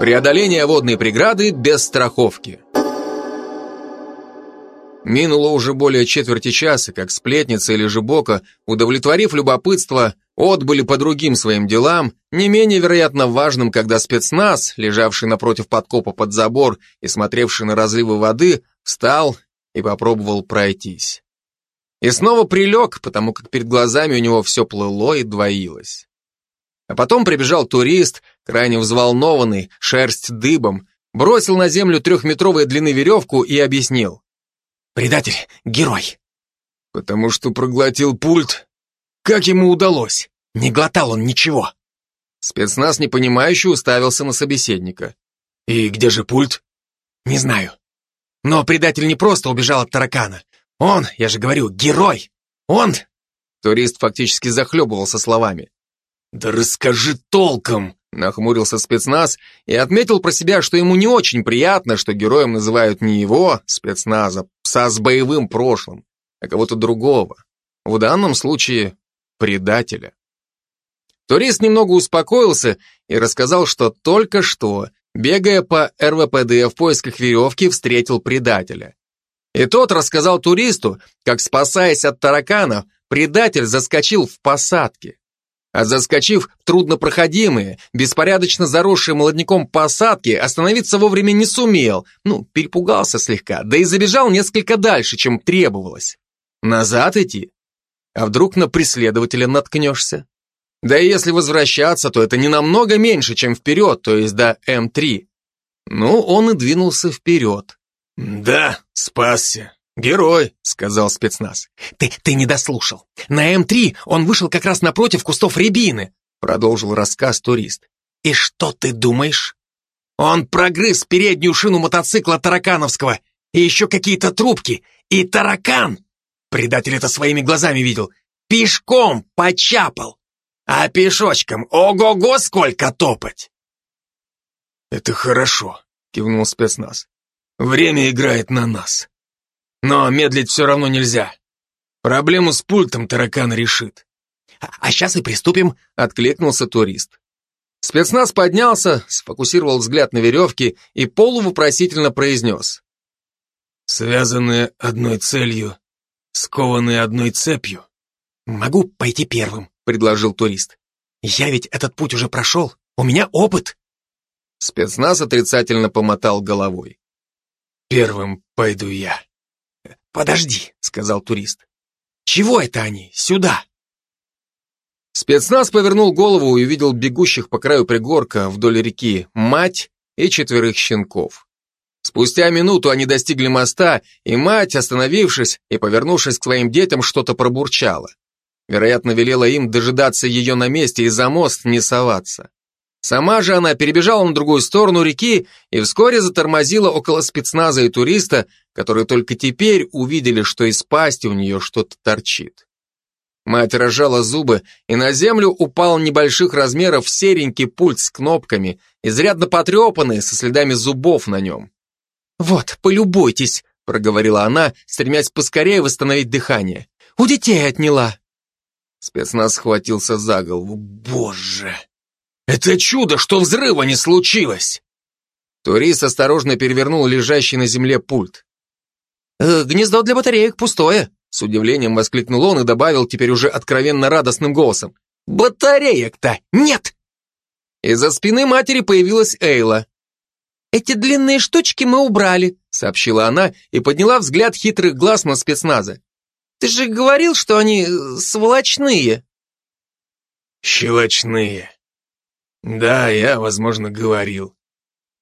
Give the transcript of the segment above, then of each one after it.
Преодоление водной преграды без страховки. Минуло уже более четверти часа, как сплетница или жебока, удовлетворив любопытство, отбыли по другим своим делам, не менее вероятно важным, когда спецназ, лежавший напротив подкопа под забор и смотревший на разливы воды, встал и попробовал пройтись. И снова прилег, потому как перед глазами у него все плыло и двоилось. А потом прибежал турист, крайне взволнованный, шерсть дыбом, бросил на землю трехметровой длины веревку и объяснил. «Предатель, герой!» «Потому что проглотил пульт? Как ему удалось? Не глотал он ничего!» Спецназ непонимающе уставился на собеседника. «И где же пульт?» «Не знаю. Но предатель не просто убежал от таракана. Он, я же говорю, герой! Он...» Турист фактически захлебывался словами. «Да расскажи толком!» Нахмурился спецназ и отметил про себя, что ему не очень приятно, что героем называют не его, спецназа, пса с боевым прошлым, а кого-то другого. В данном случае предателя. Турист немного успокоился и рассказал, что только что, бегая по РВПД в поисках веревки, встретил предателя. И тот рассказал туристу, как, спасаясь от тараканов, предатель заскочил в посадке а заскочив в труднопроходимые, беспорядочно заросшие молодняком посадки, остановиться вовремя не сумел, ну, перепугался слегка, да и забежал несколько дальше, чем требовалось. Назад идти? А вдруг на преследователя наткнешься? Да и если возвращаться, то это не намного меньше, чем вперед, то есть до М3. Ну, он и двинулся вперед. Да, спасся. «Герой», — сказал спецназ. «Ты, ты не дослушал. На М3 он вышел как раз напротив кустов рябины», — продолжил рассказ турист. «И что ты думаешь? Он прогрыз переднюю шину мотоцикла Таракановского и еще какие-то трубки. И таракан, предатель это своими глазами видел, пешком почапал. А пешочком ого-го сколько топать!» «Это хорошо», — кивнул спецназ. «Время играет на нас». Но медлить все равно нельзя. Проблему с пультом таракан решит. А, а сейчас и приступим, откликнулся турист. Спецназ поднялся, сфокусировал взгляд на веревке и полувопросительно произнес. Связанные одной целью, скованные одной цепью. Могу пойти первым, предложил турист. Я ведь этот путь уже прошел, у меня опыт. Спецназ отрицательно помотал головой. Первым пойду я. «Подожди», — сказал турист. «Чего это они? Сюда!» Спецназ повернул голову и увидел бегущих по краю пригорка вдоль реки мать и четверых щенков. Спустя минуту они достигли моста, и мать, остановившись и повернувшись к своим детям, что-то пробурчала. Вероятно, велела им дожидаться ее на месте и за мост не соваться. Сама же она перебежала на другую сторону реки и вскоре затормозила около спецназа и туриста, которые только теперь увидели, что из пасти у нее что-то торчит. Мать разжала зубы, и на землю упал небольших размеров серенький пульт с кнопками, изрядно потрепанный, со следами зубов на нем. «Вот, полюбуйтесь», — проговорила она, стремясь поскорее восстановить дыхание. «У детей отняла». Спецназ схватился за голову. «Боже!» Это чудо, что взрыва не случилось!» Турист осторожно перевернул лежащий на земле пульт. «Э, «Гнездо для батареек пустое», — с удивлением воскликнул он и добавил теперь уже откровенно радостным голосом. «Батареек-то нет!» Из-за спины матери появилась Эйла. «Эти длинные штучки мы убрали», — сообщила она и подняла взгляд хитрых глаз на спецназа. «Ты же говорил, что они э, сволочные». «Щелочные», «Да, я, возможно, говорил».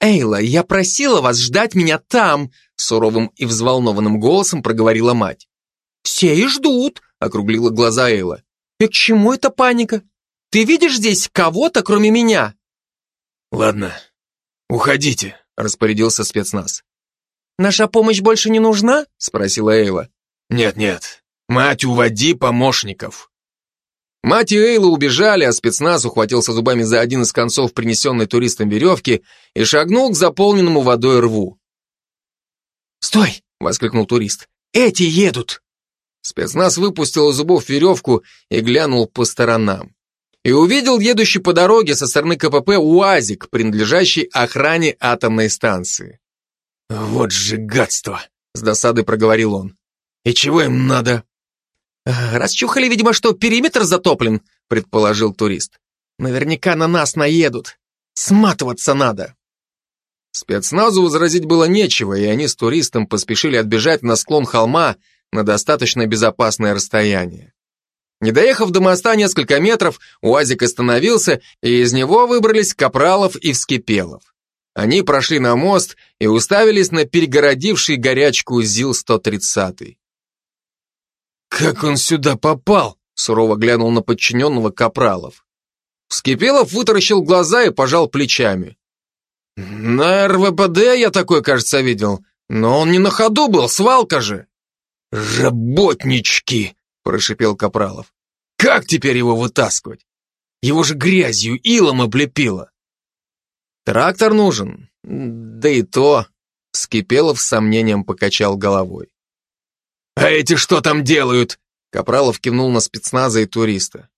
«Эйла, я просила вас ждать меня там», суровым и взволнованным голосом проговорила мать. «Все и ждут», — округлила глаза Эйла. «И к чему эта паника? Ты видишь здесь кого-то, кроме меня?» «Ладно, уходите», — распорядился спецназ. «Наша помощь больше не нужна?» — спросила Эйла. «Нет-нет, мать, уводи помощников». Мать и Эйла убежали, а спецназ ухватился зубами за один из концов принесенной туристом веревки и шагнул к заполненному водой рву. «Стой!» — воскликнул турист. «Эти едут!» Спецназ выпустил из зубов веревку и глянул по сторонам. и увидел едущий по дороге со стороны КПП УАЗик, принадлежащий охране атомной станции. «Вот же гадство!» — с досадой проговорил он. «И чего им надо?» «Расчухали, видимо, что периметр затоплен», — предположил турист. «Наверняка на нас наедут. Сматываться надо». Спецназу возразить было нечего, и они с туристом поспешили отбежать на склон холма на достаточно безопасное расстояние. Не доехав до моста несколько метров, УАЗик остановился, и из него выбрались Капралов и Вскипелов. Они прошли на мост и уставились на перегородивший горячку ЗИЛ-130. «Как он сюда попал?» сурово глянул на подчиненного Капралов. Вскипелов вытаращил глаза и пожал плечами. «На РВПД я такой, кажется, видел, но он не на ходу был, свалка же!» «Работнички!» – прошипел Капралов. «Как теперь его вытаскивать? Его же грязью, илом облепило!» «Трактор нужен, да и то!» – Скипелов с сомнением покачал головой. «А эти что там делают?» Капралов кивнул на спецназа и туриста.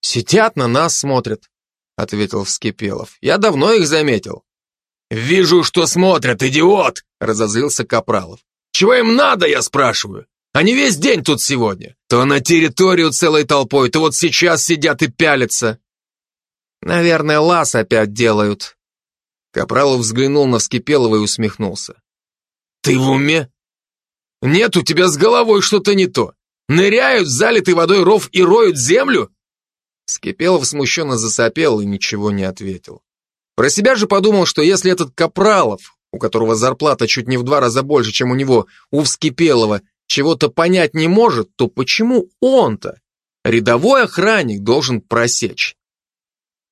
«Сидят, на нас смотрят», — ответил Вскипелов. «Я давно их заметил». «Вижу, что смотрят, идиот!» — разозлился Капралов. «Чего им надо, я спрашиваю? Они весь день тут сегодня. То на территорию целой толпой, то вот сейчас сидят и пялятся». «Наверное, лаз опять делают». Капралов взглянул на Вскипелова и усмехнулся. «Ты в уме? Нет, у тебя с головой что-то не то. Ныряют в залитый водой ров и роют землю?» Скипелов смущенно засопел и ничего не ответил. Про себя же подумал, что если этот Капралов, у которого зарплата чуть не в два раза больше, чем у него, у Вскипелова, чего-то понять не может, то почему он-то, рядовой охранник, должен просечь?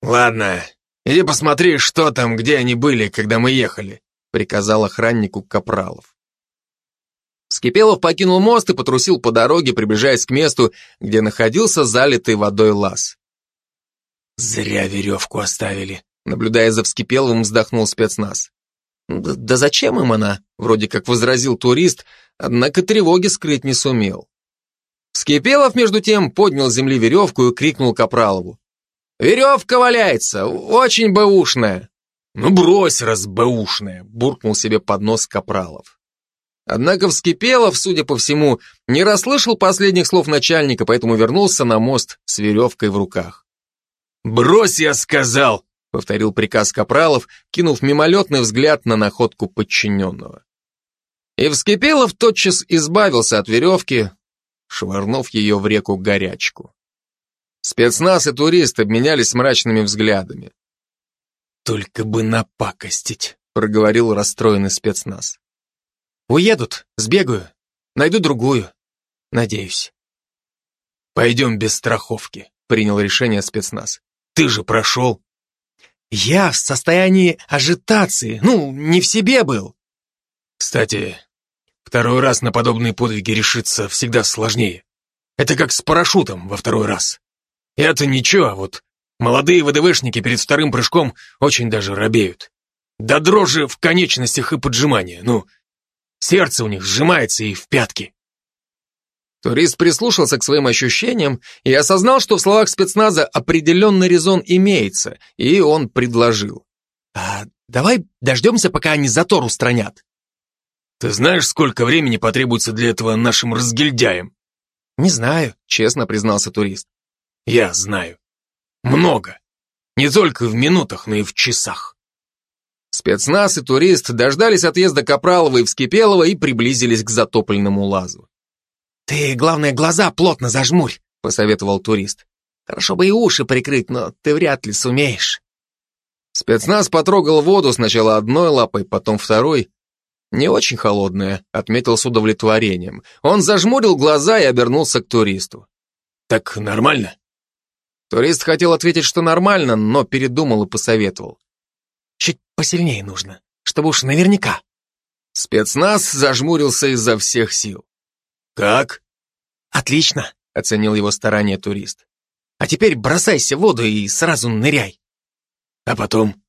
«Ладно, иди посмотри, что там, где они были, когда мы ехали», приказал охраннику Капралов. Скипелов покинул мост и потрусил по дороге, приближаясь к месту, где находился залитый водой лаз. «Зря веревку оставили», — наблюдая за Вскипеловым, вздохнул спецназ. «Да, «Да зачем им она?» — вроде как возразил турист, однако тревоги скрыть не сумел. Вскипелов, между тем, поднял с земли веревку и крикнул Капралову. «Веревка валяется, очень бэушная!» «Ну брось, раз бэушная!» — буркнул себе под нос Капралов. Однако Вскипелов, судя по всему, не расслышал последних слов начальника, поэтому вернулся на мост с веревкой в руках. «Брось, я сказал!» — повторил приказ Капралов, кинув мимолетный взгляд на находку подчиненного. И Вскипелов тотчас избавился от веревки, швырнув ее в реку горячку. Спецназ и турист обменялись мрачными взглядами. «Только бы напакостить», — проговорил расстроенный спецназ. Уедут, сбегаю, найду другую. Надеюсь. Пойдем без страховки, принял решение спецназ. Ты же прошел. Я в состоянии ажитации, ну, не в себе был. Кстати, второй раз на подобные подвиги решиться всегда сложнее. Это как с парашютом во второй раз. Это ничего, а вот молодые ВДВшники перед вторым прыжком очень даже робеют. Да дрожи в конечностях и поджимания, ну, Сердце у них сжимается и в пятки. Турист прислушался к своим ощущениям и осознал, что в словах спецназа определенный резон имеется, и он предложил. «А давай дождемся, пока они затор устранят». «Ты знаешь, сколько времени потребуется для этого нашим разгильдяям?» «Не знаю», — честно признался турист. «Я знаю. Много. Не только в минутах, но и в часах». Спецназ и турист дождались отъезда Капралова и Вскипелова и приблизились к затопленному лазу. «Ты, главное, глаза плотно зажмурь», — посоветовал турист. «Хорошо бы и уши прикрыть, но ты вряд ли сумеешь». Спецназ потрогал воду сначала одной лапой, потом второй. «Не очень холодная», — отметил с удовлетворением. Он зажмурил глаза и обернулся к туристу. «Так нормально?» Турист хотел ответить, что нормально, но передумал и посоветовал. Чуть посильнее нужно, чтобы уж наверняка. Спецназ зажмурился изо всех сил. «Как?» «Отлично», — оценил его старание турист. «А теперь бросайся в воду и сразу ныряй». «А потом?»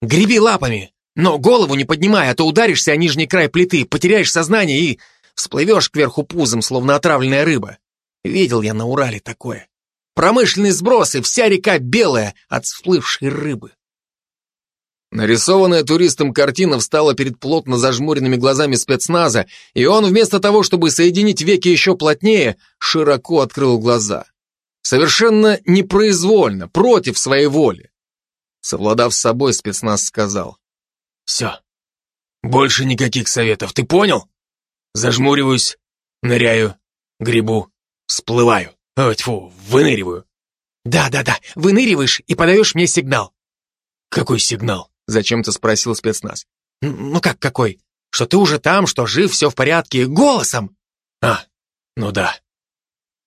«Греби лапами, но голову не поднимай, а то ударишься о нижний край плиты, потеряешь сознание и всплывешь кверху пузом, словно отравленная рыба. Видел я на Урале такое. Промышленный сброс, и вся река белая от всплывшей рыбы. Нарисованная туристом картина встала перед плотно зажмуренными глазами спецназа, и он вместо того, чтобы соединить веки еще плотнее, широко открыл глаза. Совершенно непроизвольно, против своей воли. Совладав с собой, спецназ сказал. «Все. Больше никаких советов, ты понял? Зажмуриваюсь, ныряю, грибу, всплываю. Ой, тьфу, выныриваю». «Да-да-да, выныриваешь и подаешь мне сигнал». «Какой сигнал?» Зачем-то спросил спецназ. «Ну как какой? Что ты уже там, что жив, все в порядке, голосом!» «А, ну да.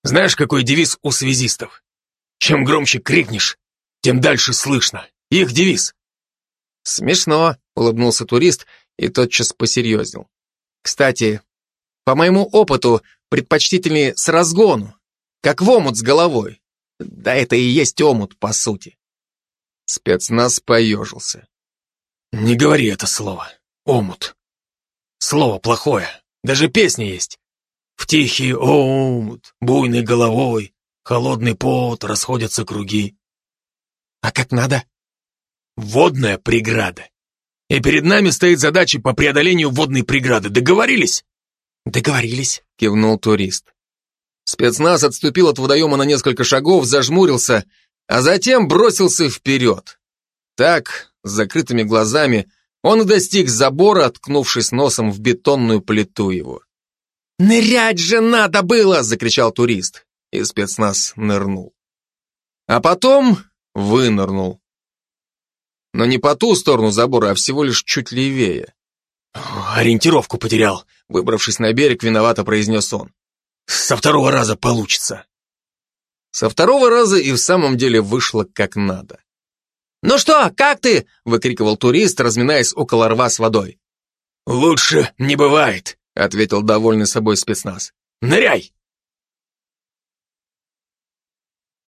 Знаешь, какой девиз у связистов? Чем громче крикнешь, тем дальше слышно. Их девиз». «Смешно», — улыбнулся турист и тотчас посерьезнел. «Кстати, по моему опыту, предпочтительнее с разгону, как в омут с головой. Да это и есть омут, по сути». Спецназ поежился. Не говори это слово. Омут. Слово плохое. Даже песня есть. В тихий омут, буйной головой, холодный пот, расходятся круги. А как надо? Водная преграда. И перед нами стоит задача по преодолению водной преграды. Договорились? Договорились, кивнул турист. Спецназ отступил от водоема на несколько шагов, зажмурился, а затем бросился вперед. Так, с закрытыми глазами, он достиг забора, откнувшись носом в бетонную плиту его. «Нырять же надо было!» — закричал турист, и спецназ нырнул. А потом вынырнул. Но не по ту сторону забора, а всего лишь чуть левее. «Ориентировку потерял», — выбравшись на берег, виновато произнес он. «Со второго раза получится». Со второго раза и в самом деле вышло как надо. «Ну что, как ты?» — выкрикивал турист, разминаясь около рва с водой. «Лучше не бывает», — ответил довольный собой спецназ. «Ныряй!»